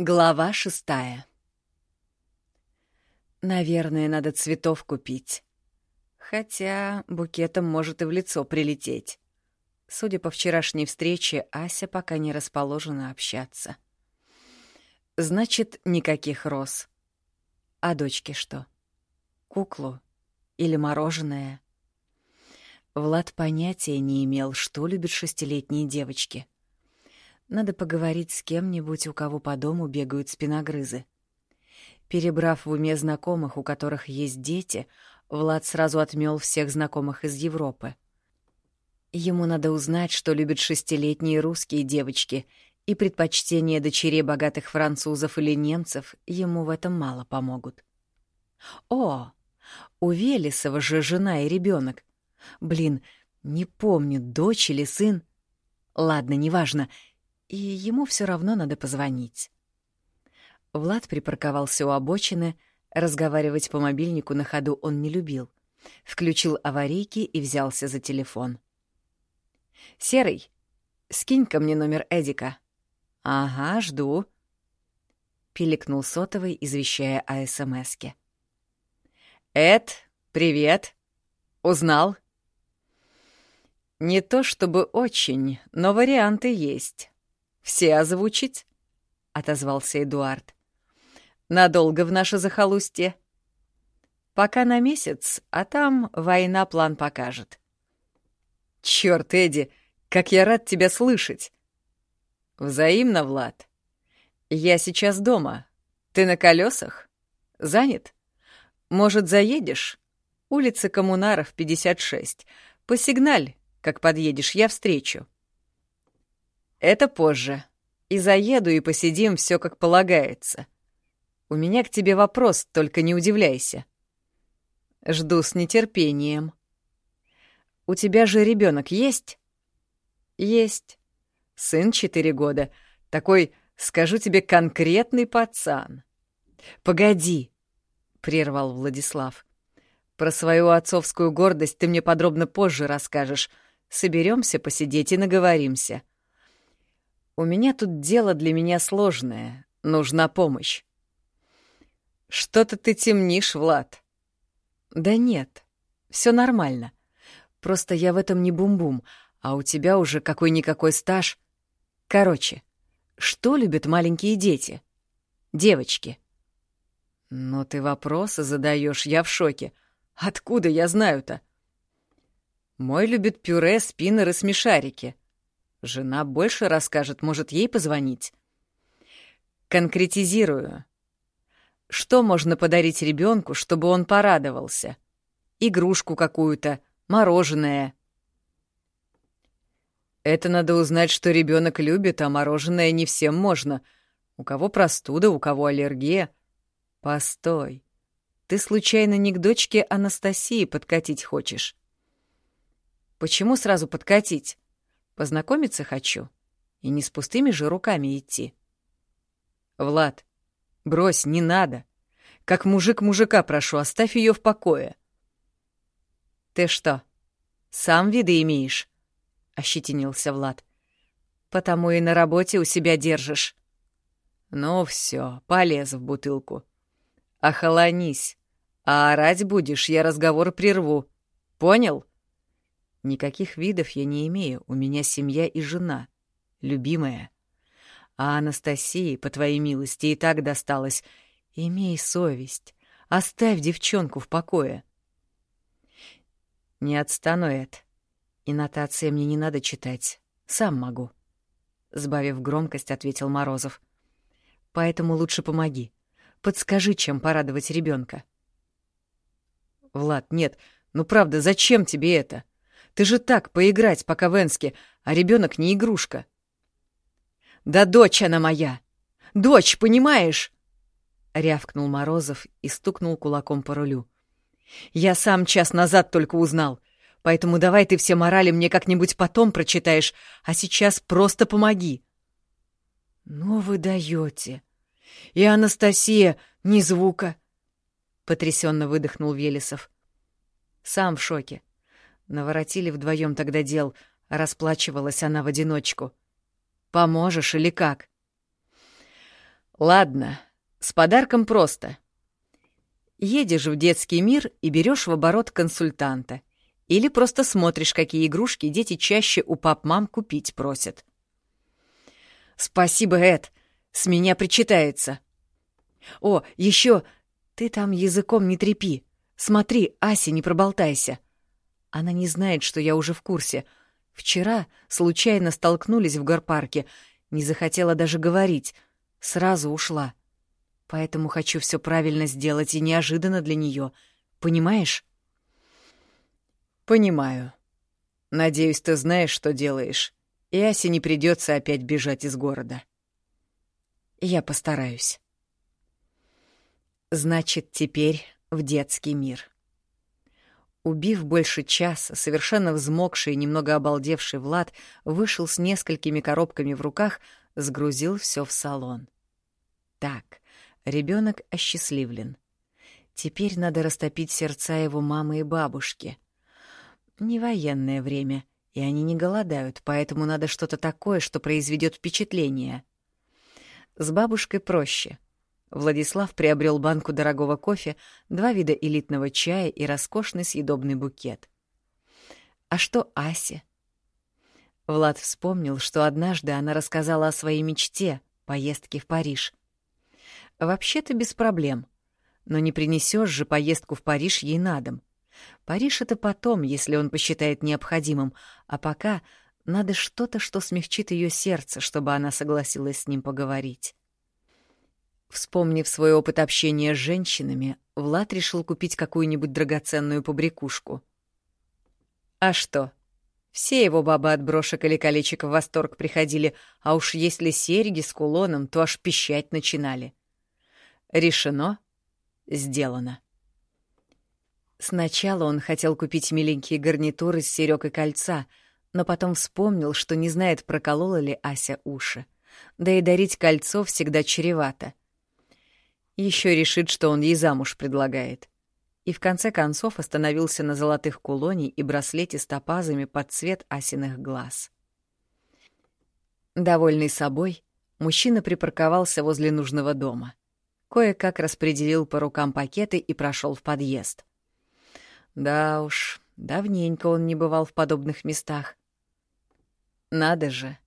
Глава шестая Наверное, надо цветов купить. Хотя букетом может и в лицо прилететь. Судя по вчерашней встрече, Ася пока не расположена общаться. Значит, никаких роз. А дочке что? Куклу? Или мороженое? Влад понятия не имел, что любят шестилетние девочки. Надо поговорить с кем-нибудь, у кого по дому бегают спиногрызы. Перебрав в уме знакомых, у которых есть дети, Влад сразу отмел всех знакомых из Европы. Ему надо узнать, что любят шестилетние русские девочки, и предпочтения дочерей богатых французов или немцев ему в этом мало помогут. О, у Велесова же жена и ребенок. Блин, не помню, дочь или сын. Ладно, неважно. И ему все равно надо позвонить. Влад припарковался у обочины, разговаривать по мобильнику на ходу он не любил. Включил аварийки и взялся за телефон. «Серый, скинь-ка мне номер Эдика». «Ага, жду», — пиликнул сотовый, извещая о СМСке. «Эд, привет. Узнал?» «Не то чтобы очень, но варианты есть. Все озвучить?» — отозвался Эдуард. Надолго в наше захолустье? Пока на месяц, а там война план покажет. Чёрт, Эдди, как я рад тебя слышать. Взаимно, Влад. Я сейчас дома. Ты на колесах? Занят? Может, заедешь? Улица Коммунаров, 56. Посигналь, как подъедешь, я встречу. Это позже. И заеду, и посидим все как полагается. — у меня к тебе вопрос, только не удивляйся. Жду с нетерпением. У тебя же ребенок есть? Есть. Сын четыре года. Такой, скажу тебе, конкретный пацан. Погоди, прервал Владислав. Про свою отцовскую гордость ты мне подробно позже расскажешь. Соберемся посидеть и наговоримся. У меня тут дело для меня сложное. Нужна помощь. «Что-то ты темнишь, Влад». «Да нет, все нормально. Просто я в этом не бум-бум, а у тебя уже какой-никакой стаж. Короче, что любят маленькие дети? Девочки». «Ну ты вопросы задаешь, я в шоке. Откуда я знаю-то?» «Мой любит пюре, спиннеры, смешарики. Жена больше расскажет, может, ей позвонить?» «Конкретизирую. Что можно подарить ребенку, чтобы он порадовался? Игрушку какую-то, мороженое. Это надо узнать, что ребенок любит, а мороженое не всем можно. У кого простуда, у кого аллергия. Постой. Ты случайно не к дочке Анастасии подкатить хочешь? Почему сразу подкатить? Познакомиться хочу. И не с пустыми же руками идти. Влад, Брось, не надо. Как мужик мужика прошу, оставь ее в покое. Ты что, сам виды имеешь? Ощетинился Влад. Потому и на работе у себя держишь. Ну все, полез в бутылку. Охолонись. А орать будешь, я разговор прерву. Понял? Никаких видов я не имею, у меня семья и жена. Любимая. А Анастасии, по твоей милости, и так досталось. Имей совесть. Оставь девчонку в покое. Не отстану, Эд. И нотации мне не надо читать. Сам могу. Сбавив громкость, ответил Морозов. Поэтому лучше помоги. Подскажи, чем порадовать ребенка. Влад, нет, ну правда, зачем тебе это? Ты же так, поиграть, Энске, а ребенок не игрушка. — да дочь она моя! Дочь, понимаешь?» Рявкнул Морозов и стукнул кулаком по рулю. «Я сам час назад только узнал, поэтому давай ты все морали мне как-нибудь потом прочитаешь, а сейчас просто помоги». «Ну вы даете! И Анастасия ни звука!» — потрясенно выдохнул Велесов. Сам в шоке. Наворотили вдвоем тогда дел, расплачивалась она в одиночку — Поможешь или как?» Ладно, с подарком просто. Едешь в детский мир и берешь в оборот консультанта. Или просто смотришь, какие игрушки дети чаще у пап-мам купить просят. Спасибо, Эд. С меня причитается. О, еще ты там языком не трепи. Смотри, Ася, не проболтайся. Она не знает, что я уже в курсе. Вчера случайно столкнулись в горпарке. Не захотела даже говорить. Сразу ушла. Поэтому хочу все правильно сделать и неожиданно для нее. Понимаешь? Понимаю. Надеюсь, ты знаешь, что делаешь. И Асе не придется опять бежать из города. Я постараюсь. Значит, теперь в детский мир. Убив больше часа, совершенно взмокший и немного обалдевший Влад вышел с несколькими коробками в руках, сгрузил все в салон. Так, ребенок осчастливлен. Теперь надо растопить сердца его мамы и бабушки. Не военное время, и они не голодают, поэтому надо что-то такое, что произведет впечатление. С бабушкой проще — Владислав приобрел банку дорогого кофе, два вида элитного чая и роскошный съедобный букет. А что Асе? Влад вспомнил, что однажды она рассказала о своей мечте — поездке в Париж. Вообще-то без проблем. Но не принесешь же поездку в Париж ей на дом. Париж — это потом, если он посчитает необходимым, а пока надо что-то, что смягчит ее сердце, чтобы она согласилась с ним поговорить. Вспомнив свой опыт общения с женщинами, Влад решил купить какую-нибудь драгоценную побрякушку. А что? Все его бабы от брошек или колечек в восторг приходили, а уж если серьги с кулоном, то аж пищать начинали. Решено. Сделано. Сначала он хотел купить миленькие гарнитуры с серёг и кольца, но потом вспомнил, что не знает, проколола ли Ася уши. Да и дарить кольцо всегда чревато. Еще решит, что он ей замуж предлагает. И в конце концов остановился на золотых кулоне и браслете с топазами под цвет асиных глаз. Довольный собой, мужчина припарковался возле нужного дома. Кое-как распределил по рукам пакеты и прошел в подъезд. Да уж, давненько он не бывал в подобных местах. Надо же,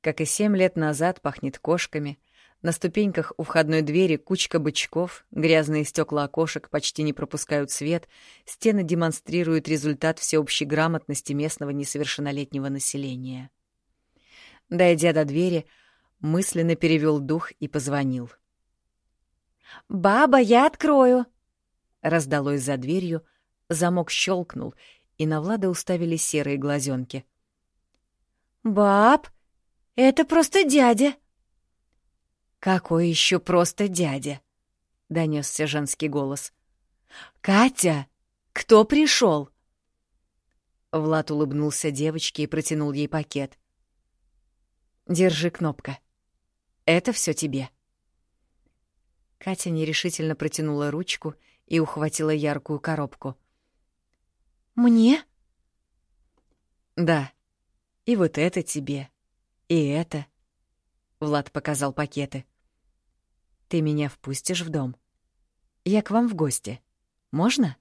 как и семь лет назад пахнет кошками — на ступеньках у входной двери кучка бычков, грязные стекла окошек почти не пропускают свет, стены демонстрируют результат всеобщей грамотности местного несовершеннолетнего населения. Дойдя до двери, мысленно перевел дух и позвонил. «Баба, я открою!» Раздалось за дверью, замок щелкнул, и на Влада уставили серые глазенки. «Баб, это просто дядя!» «Какой еще просто дядя?» — донесся женский голос. «Катя, кто пришел?» Влад улыбнулся девочке и протянул ей пакет. «Держи, кнопка. Это все тебе». Катя нерешительно протянула ручку и ухватила яркую коробку. «Мне?» «Да. И вот это тебе. И это». Влад показал пакеты. Ты меня впустишь в дом? Я к вам в гости. Можно?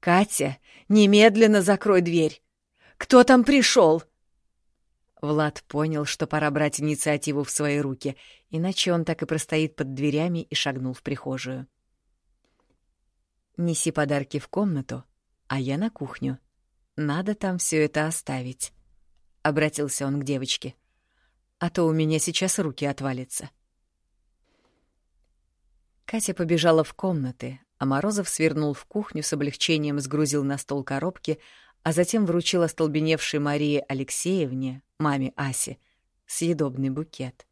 Катя, немедленно закрой дверь. Кто там пришел? Влад понял, что пора брать инициативу в свои руки, иначе он так и простоит под дверями и шагнул в прихожую. «Неси подарки в комнату, а я на кухню. Надо там все это оставить», — обратился он к девочке. «А то у меня сейчас руки отвалятся». Катя побежала в комнаты, а Морозов свернул в кухню с облегчением, сгрузил на стол коробки, а затем вручил остолбеневшей Марии Алексеевне, маме Аси, съедобный букет.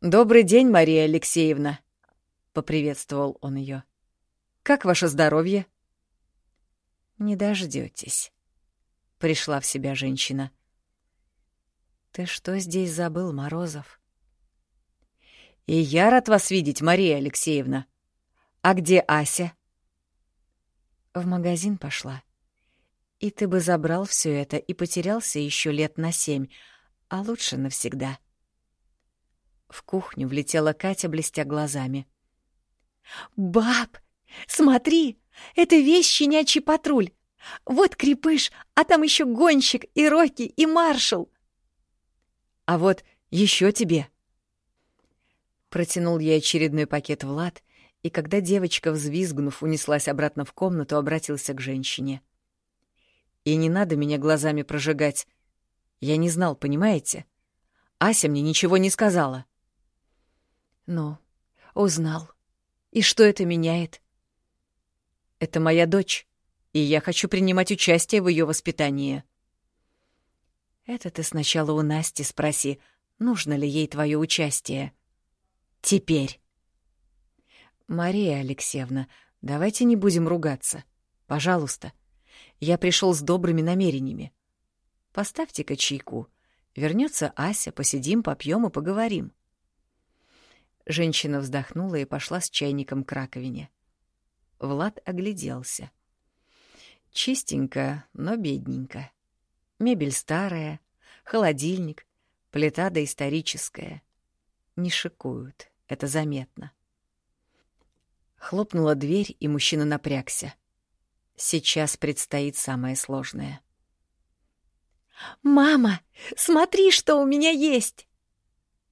«Добрый день, Мария Алексеевна!» — поприветствовал он ее. «Как ваше здоровье?» «Не дождетесь», — пришла в себя женщина. «Ты что здесь забыл, Морозов?» «И я рад вас видеть, Мария Алексеевна. А где Ася?» «В магазин пошла. И ты бы забрал все это и потерялся еще лет на семь, а лучше навсегда». В кухню влетела Катя, блестя глазами. «Баб, смотри, это весь щенячий патруль. Вот крепыш, а там еще гонщик и Рокки и маршал». «А вот еще тебе». Протянул ей очередной пакет Влад, и когда девочка, взвизгнув, унеслась обратно в комнату, обратился к женщине. «И не надо меня глазами прожигать. Я не знал, понимаете? Ася мне ничего не сказала». «Ну, узнал. И что это меняет?» «Это моя дочь, и я хочу принимать участие в ее воспитании». «Это ты сначала у Насти спроси, нужно ли ей твое участие. Теперь». «Мария Алексеевна, давайте не будем ругаться. Пожалуйста. Я пришел с добрыми намерениями. Поставьте-ка чайку. Вернется Ася, посидим, попьем и поговорим». Женщина вздохнула и пошла с чайником к раковине. Влад огляделся. Чистенько, но бедненько. Мебель старая, холодильник, плита доисторическая. Не шикуют, это заметно. Хлопнула дверь, и мужчина напрягся. Сейчас предстоит самое сложное. «Мама, смотри, что у меня есть!»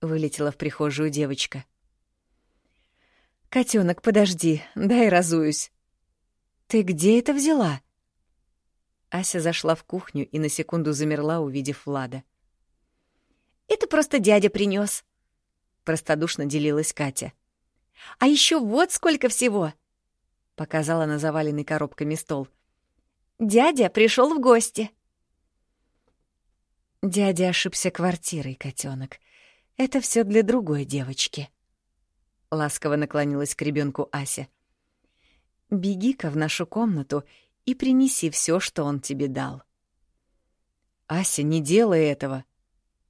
Вылетела в прихожую девочка. «Котенок, подожди, дай разуюсь». «Ты где это взяла?» Ася зашла в кухню и на секунду замерла, увидев Влада. «Это просто дядя принес, простодушно делилась Катя. «А еще вот сколько всего!» — показала на заваленный коробками стол. «Дядя пришел в гости». Дядя ошибся квартирой, котенок. Это все для другой девочки. Ласково наклонилась к ребенку Ася. Беги-ка в нашу комнату и принеси все, что он тебе дал. Ася, не делай этого,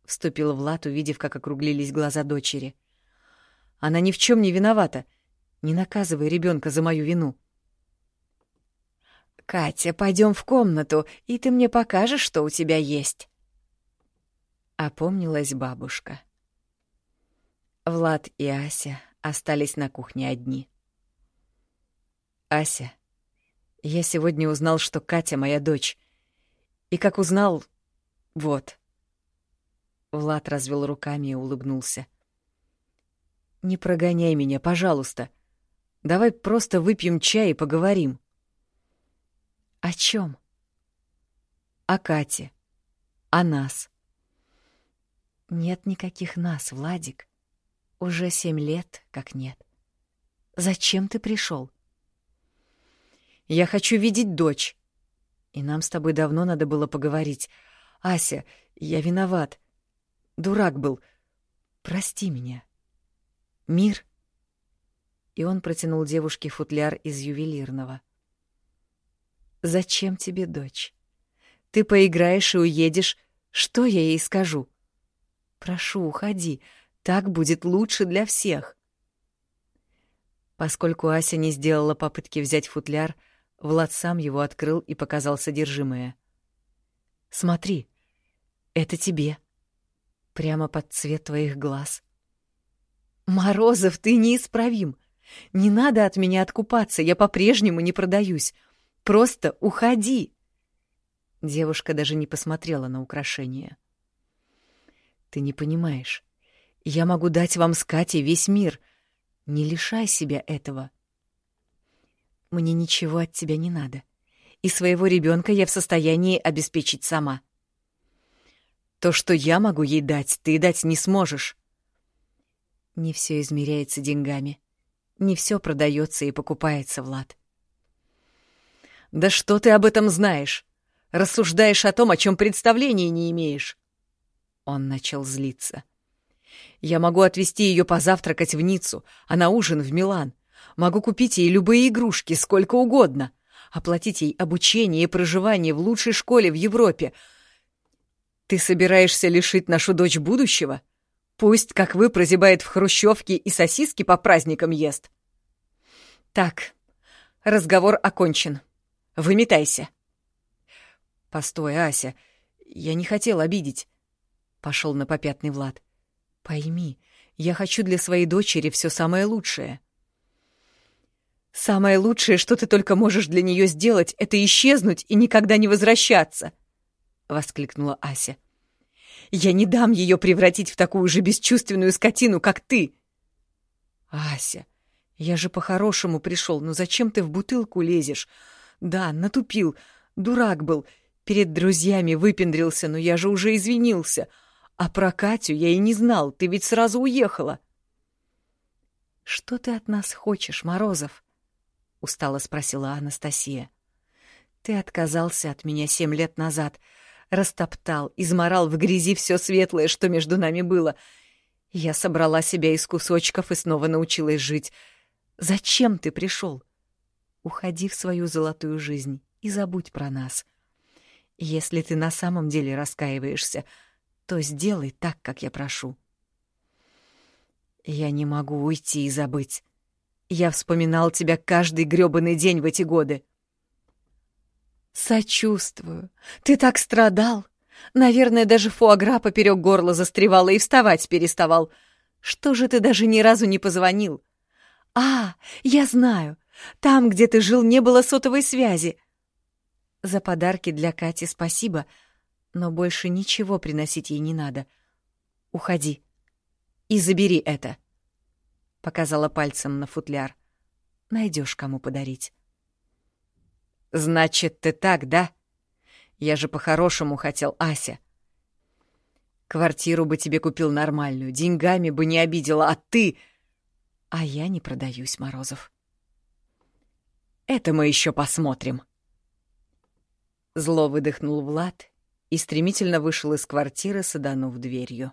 вступил Влад, увидев, как округлились глаза дочери. Она ни в чем не виновата. Не наказывай ребенка за мою вину. Катя, пойдем в комнату, и ты мне покажешь, что у тебя есть. Опомнилась бабушка. Влад и Ася остались на кухне одни. Ася, я сегодня узнал, что Катя моя дочь. И как узнал... Вот. Влад развел руками и улыбнулся. Не прогоняй меня, пожалуйста. Давай просто выпьем чай и поговорим. О чем? О Кате. О нас. Нет никаких нас, Владик. Уже семь лет, как нет. Зачем ты пришел? Я хочу видеть дочь. И нам с тобой давно надо было поговорить. Ася, я виноват. Дурак был. Прости меня. Мир. И он протянул девушке футляр из ювелирного. Зачем тебе дочь? Ты поиграешь и уедешь. Что я ей скажу? Прошу, уходи. Так будет лучше для всех. Поскольку Ася не сделала попытки взять футляр, Влад сам его открыл и показал содержимое. «Смотри, это тебе. Прямо под цвет твоих глаз». «Морозов, ты неисправим. Не надо от меня откупаться, я по-прежнему не продаюсь. Просто уходи!» Девушка даже не посмотрела на украшение. «Ты не понимаешь. Я могу дать вам с Катей весь мир. Не лишай себя этого. Мне ничего от тебя не надо. И своего ребенка я в состоянии обеспечить сама. То, что я могу ей дать, ты дать не сможешь. Не все измеряется деньгами. Не все продается и покупается, Влад. Да что ты об этом знаешь? Рассуждаешь о том, о чем представления не имеешь. Он начал злиться. Я могу отвезти ее позавтракать в Ниццу, а на ужин в Милан. Могу купить ей любые игрушки, сколько угодно. Оплатить ей обучение и проживание в лучшей школе в Европе. Ты собираешься лишить нашу дочь будущего? Пусть, как вы, прозябает в хрущевке и сосиски по праздникам ест. Так, разговор окончен. Выметайся. Постой, Ася, я не хотел обидеть. Пошел на попятный Влад. Пойми, я хочу для своей дочери все самое лучшее. Самое лучшее, что ты только можешь для нее сделать, это исчезнуть и никогда не возвращаться, воскликнула Ася. Я не дам ее превратить в такую же бесчувственную скотину, как ты. Ася, я же по-хорошему пришел, но зачем ты в бутылку лезешь? Да, натупил, дурак был, перед друзьями выпендрился, но я же уже извинился. А про Катю я и не знал, ты ведь сразу уехала. Что ты от нас хочешь, Морозов? устало спросила Анастасия. Ты отказался от меня семь лет назад, растоптал, изморал в грязи все светлое, что между нами было. Я собрала себя из кусочков и снова научилась жить. Зачем ты пришел? Уходи в свою золотую жизнь и забудь про нас. Если ты на самом деле раскаиваешься, то сделай так, как я прошу. Я не могу уйти и забыть. Я вспоминал тебя каждый грёбаный день в эти годы. Сочувствую. Ты так страдал. Наверное, даже фуагра поперек горла застревала и вставать переставал. Что же ты даже ни разу не позвонил? А, я знаю. Там, где ты жил, не было сотовой связи. За подарки для Кати спасибо, но больше ничего приносить ей не надо. Уходи и забери это. Показала пальцем на футляр. Найдешь, кому подарить. Значит, ты так, да? Я же по-хорошему хотел, Ася. Квартиру бы тебе купил нормальную, деньгами бы не обидела, а ты... А я не продаюсь, Морозов. Это мы еще посмотрим. Зло выдохнул Влад и стремительно вышел из квартиры, саданув дверью.